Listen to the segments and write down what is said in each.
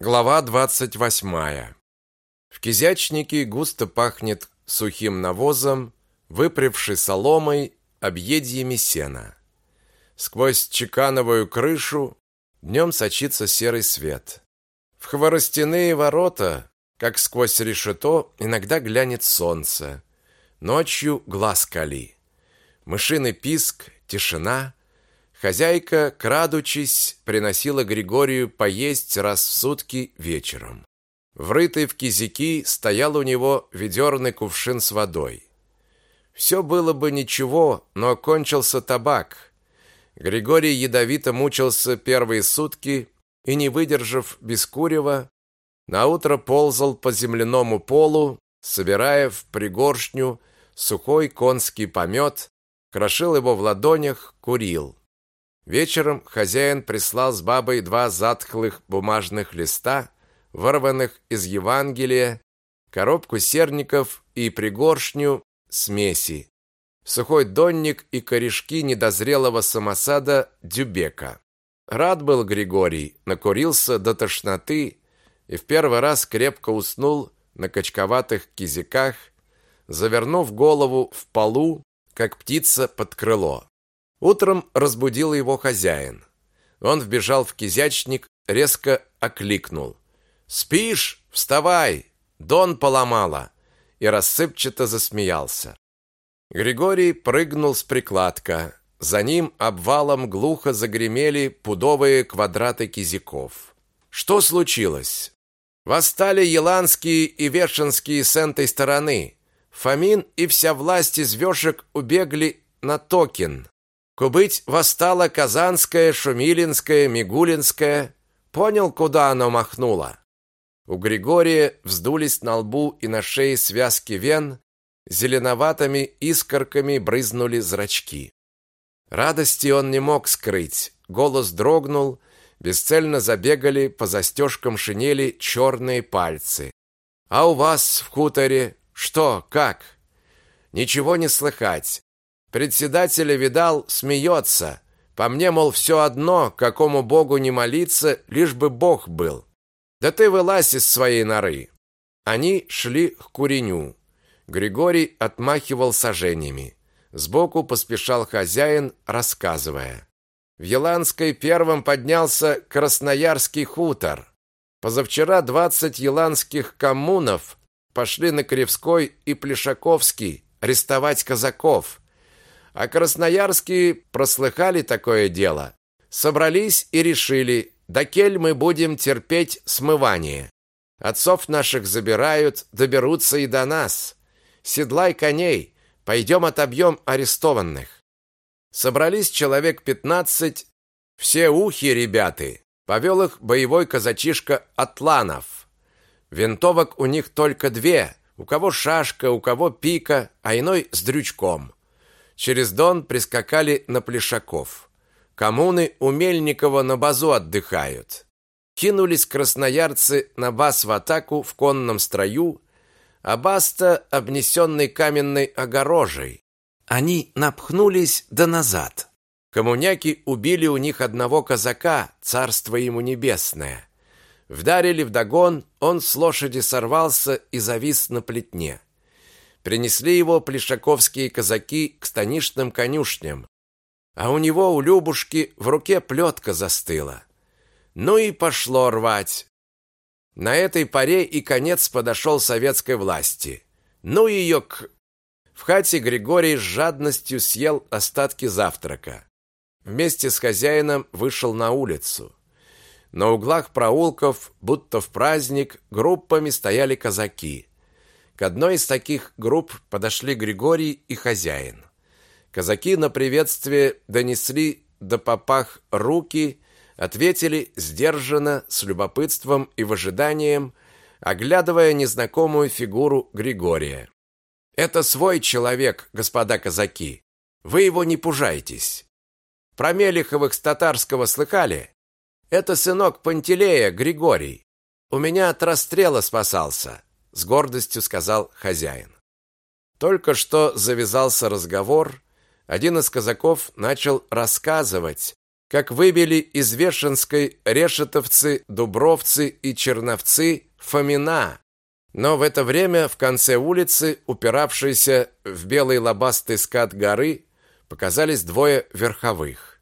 Глава двадцать восьмая. В кизячнике густо пахнет сухим навозом, выпревшей соломой, объедьями сена. Сквозь чекановую крышу днем сочится серый свет. В хворостяные ворота, как сквозь решето, иногда глянет солнце. Ночью глаз кали. Мышиный писк, тишина, Хозяйка, крадучись, приносила Григорию поесть раз в сутки вечером. Врытый в кизяки стоял у него ведерный кувшин с водой. Все было бы ничего, но кончился табак. Григорий ядовито мучился первые сутки и, не выдержав без курева, наутро ползал по земляному полу, собирая в пригоршню сухой конский помет, крошил его в ладонях, курил. Вечером хозяин прислал с бабой два затхлых бумажных листа, вырванных из Евангелия, коробку серников и пригоршню смеси, сухой донник и корешки недозрелого самосада дюбека. Рад был Григорий, накурился до тошноты и в первый раз крепко уснул на качковатых кизиках, завернув голову в полу, как птица под крыло. Утром разбудил его хозяин. Он вбежал в кизячник, резко окликнул: "Спишь? Вставай! Дон поломала!" и рассыпчато засмеялся. Григорий прыгнул с прикладка. За ним обвалом глухо загремели пудовые квадраты кизиков. Что случилось? Восстали еланские и вешенские с этой стороны. Фомин и вся власть из вешек убегли на Токин. Кубыть восстала Казанская, Шумилинская, Мигулинская. Понял, куда оно махнуло? У Григория вздулись на лбу и на шее связки вен, зеленоватыми искорками брызнули зрачки. Радости он не мог скрыть. Голос дрогнул, бесцельно забегали по застежкам шинели черные пальцы. А у вас в хуторе что, как? Ничего не слыхать. Председателя видал, смеется. По мне, мол, все одно, какому богу не молиться, лишь бы бог был. Да ты вылазь из своей норы. Они шли к куреню. Григорий отмахивал сажениями. Сбоку поспешал хозяин, рассказывая. В Еланской первым поднялся Красноярский хутор. Позавчера двадцать еланских коммунов пошли на Кривской и Плешаковский арестовать казаков. А красноярские прослыхали такое дело. Собрались и решили, да кель мы будем терпеть смывание. Отцов наших забирают, доберутся и до нас. Седлай коней, пойдем отобьем арестованных. Собрались человек пятнадцать, все ухи ребята. Повел их боевой казачишка Атланов. Винтовок у них только две, у кого шашка, у кого пика, а иной с дрючком. Через Дон прискакали на Плешаков. Коммуны у Мельникова на базу отдыхают. Кинулись красноярцы на бас в атаку в конном строю, а баста обнесенный каменной огорожей. Они напхнулись да назад. Коммуняки убили у них одного казака, царство ему небесное. Вдарили вдогон, он с лошади сорвался и завис на плетне. Принесли его плешаковские казаки к станичным конюшням, а у него у Любушки в руке плетка застыла. Ну и пошло рвать. На этой паре и конец подошел советской власти. Ну ее к... В хате Григорий с жадностью съел остатки завтрака. Вместе с хозяином вышел на улицу. На углах проулков, будто в праздник, группами стояли казаки. К одной из таких групп подошли Григорий и хозяин. Казаки на приветствие донесли до попах руки, ответили сдержанно, с любопытством и в ожиданием, оглядывая незнакомую фигуру Григория. «Это свой человек, господа казаки. Вы его не пужайтесь. Про Мелиховых с татарского слыхали? Это сынок Пантелея, Григорий. У меня от расстрела спасался с гордостью сказал хозяин. Только что завязался разговор, один из казаков начал рассказывать, как выбили из Вешенской решетовцы, дубровцы и черновцы Фомина. Но в это время в конце улицы, упиравшейся в белый лобастый скат горы, показались двое верховых.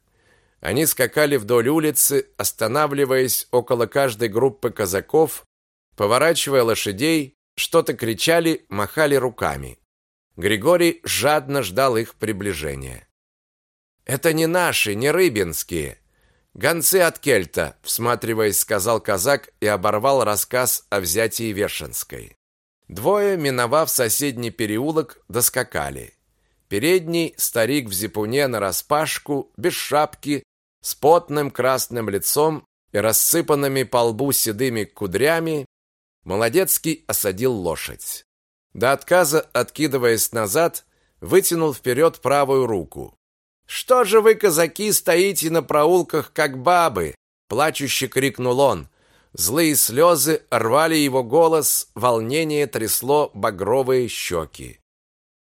Они скакали вдоль улицы, останавливаясь около каждой группы казаков, поворачивая лошадей, что-то кричали, махали руками. Григорий жадно ждал их приближения. «Это не наши, не рыбинские. Гонцы от Кельта», всматриваясь, сказал казак и оборвал рассказ о взятии Вешенской. Двое, миновав соседний переулок, доскакали. Передний старик в зипуне нараспашку, без шапки, с потным красным лицом и рассыпанными по лбу седыми кудрями, Молодецкий осадил лошадь. До отказа, откидываясь назад, вытянул вперед правую руку. «Что же вы, казаки, стоите на проулках, как бабы?» Плачуще крикнул он. Злые слезы рвали его голос, волнение трясло багровые щеки.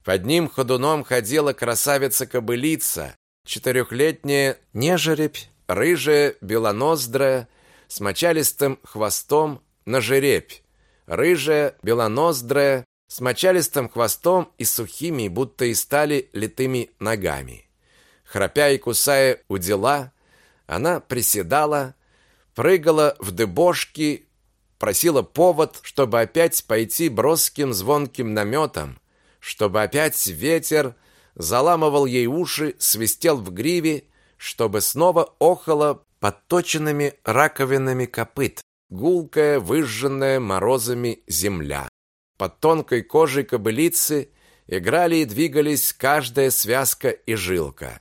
Под ним ходуном ходила красавица-кобылица, четырехлетняя нежеребь, рыжая, белоноздрая, с мочалистым хвостом на жеребь, рыжая, белоноздрая, с мочалистым хвостом и сухими, будто и стали литыми ногами. Храпя и кусая у дела, она приседала, прыгала в дыбошки, просила повод, чтобы опять пойти броским звонким наметом, чтобы опять ветер заламывал ей уши, свистел в гриве, чтобы снова охало подточенными раковинами копыт, гулкая, выжженная морозами земля. Под тонкой кожей кобылицы играли и двигались каждая связка и жилка.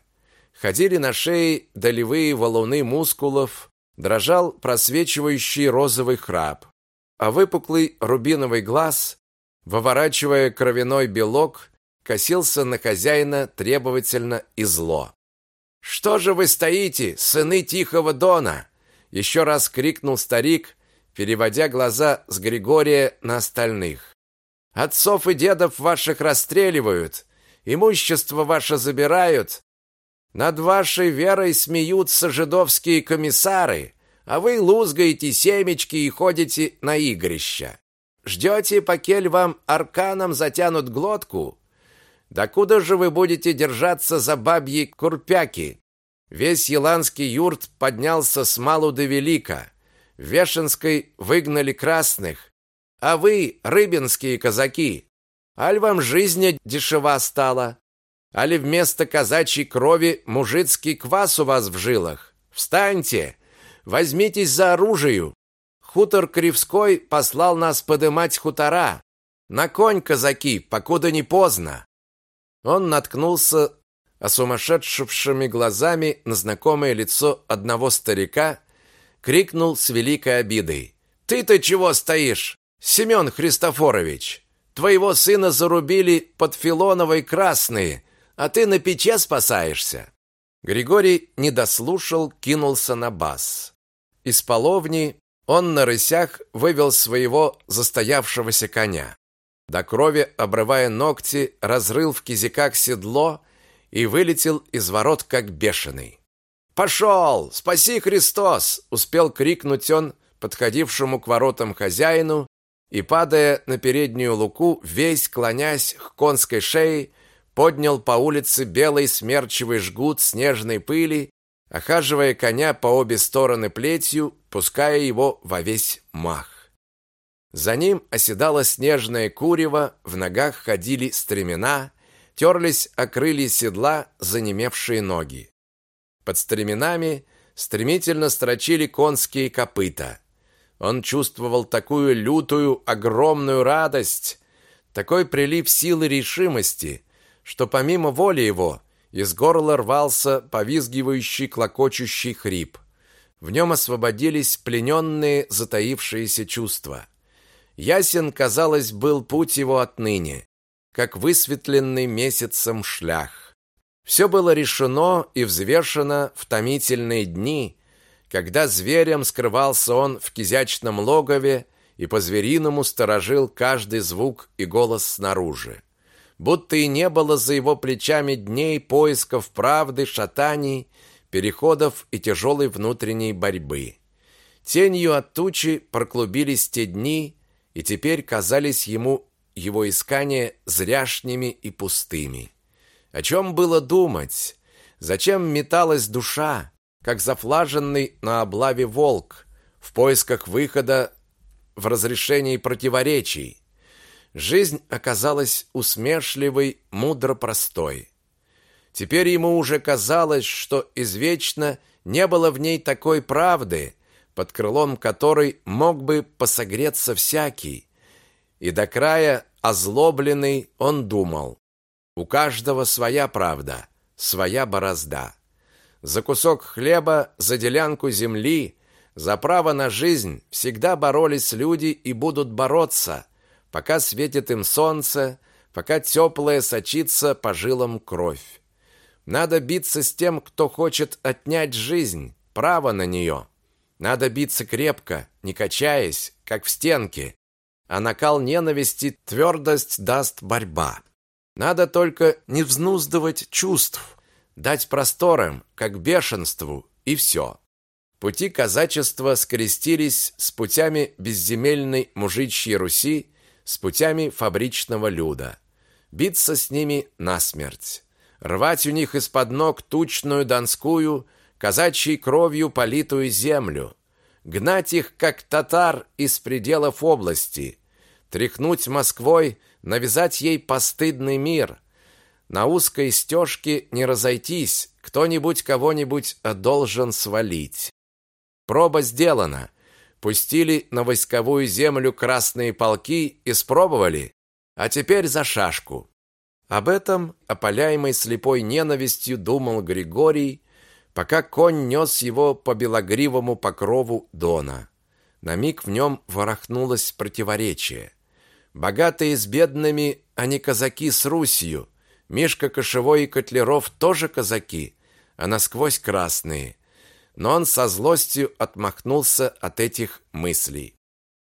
Ходили на шее долевые валуны мускулов, дрожал просвечивающий розовый храп, а выпуклый рубиновый глаз, выворачивая кровяной белок, косился на хозяина требовательно и зло. «Что же вы стоите, сыны Тихого Дона?» Еще раз крикнул старик, переводя глаза с Григория на остальных. Отцов и дедов ваших расстреливают, имущество ваше забирают, над вашей верой смеются жидовские комиссары, а вы лузгаете семечки и ходите на игрища. Ждете, покель вам арканом затянут глотку? Да куда же вы будете держаться за бабьи курпяки? Весь еланский юрт поднялся с малу до велика. В Вешенской выгнали красных, а вы, рыбинские казаки, аль вам жизнь дешева стала? Али вместо казачьей крови мужицкий квас у вас в жилах? Встаньте, возьмитесь за оружие. Хутор Кривской послал нас подымать хутора. На конь, казаки, покуда не поздно. Он наткнулся осумасшедшими глазами на знакомое лицо одного старика, крикнул с великой обидой. «Ты-то чего стоишь? Семен Христофорович, твоего сына зарубили под Филоновой красные, а ты на пече спасаешься. Григорий не дослушал, кинулся на бас. Из половни он на рысях вывел своего застоявшегося коня. До крови, обрывая ногти, разрыл в кизиках седло и вылетел из ворот как бешеный. «Пошел! Спаси Христос!» — успел крикнуть он подходившему к воротам хозяину и, падая на переднюю луку, весь клонясь к конской шее, поднял по улице белый смерчевый жгут снежной пыли, охаживая коня по обе стороны плетью, пуская его во весь мах. За ним оседало снежное курево, в ногах ходили стремена, терлись о крылья седла занемевшие ноги. Под стременами стремительно строчили конские копыта. Он чувствовал такую лютую, огромную радость, такой прилив силы решимости, что помимо воли его из горла рвался повизгивающий, клокочущий хрип. В нем освободились плененные, затаившиеся чувства. Ясен, казалось, был путь его отныне, как высветленный месяцем шлях. Все было решено и взвешено в томительные дни, когда зверем скрывался он в кизячном логове и по-звериному сторожил каждый звук и голос снаружи. Будто и не было за его плечами дней поисков правды, шатаний, переходов и тяжелой внутренней борьбы. Тенью от тучи проклубились те дни, и теперь казались ему его искания зряшними и пустыми. О чем было думать? Зачем металась душа, как зафлаженный на облаве волк, в поисках выхода в разрешении противоречий? Жизнь оказалась усмешливой, мудро простой. Теперь ему уже казалось, что извечно не было в ней такой правды, под крылом которой мог бы посогреться всякий. И до края озлобленный он думал: у каждого своя правда, своя борозда. За кусок хлеба, за делянку земли, за право на жизнь всегда боролись люди и будут бороться, пока светит им солнце, пока теплая сочится по жилам кровь. Надо биться с тем, кто хочет отнять жизнь, право на нее. Надо биться крепко, не качаясь, как в стенке. А накал ненависти твердость даст борьба. Надо только не взнуздывать чувств, дать просторам, как бешенству, и все. Пути казачества скрестились с путями безземельной мужичьей Руси, с путями фабричного люда. Биться с ними насмерть рвать у них из-под ног тучную донскую, казачьей кровью политую землю, гнать их, как татар, из пределов области, тряхнуть Москвой, навязать ей постыдный мир. На узкой стежке не разойтись, кто-нибудь кого-нибудь должен свалить. Проба сделана. Пустили на войсковую землю красные полки и спробовали, а теперь за шашку. Об этом, опаляемый слепой ненавистью, думал Григорий, пока конь нес его по белогривому покрову Дона. На миг в нем ворохнулось противоречие. Богатые с бедными, а не казаки с Русью. Мишка Кошевой и Котлеров тоже казаки, а насквозь красные. Но он со злостью отмахнулся от этих мыслей.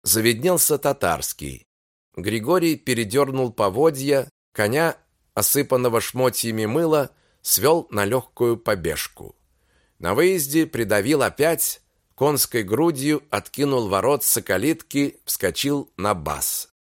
Заведнелся татарский. Григорий передернул поводья, коня осыпанного шмотьями мыла, свел на легкую побежку. На выезде придавил опять, конской грудью откинул ворот калитки, вскочил на бас.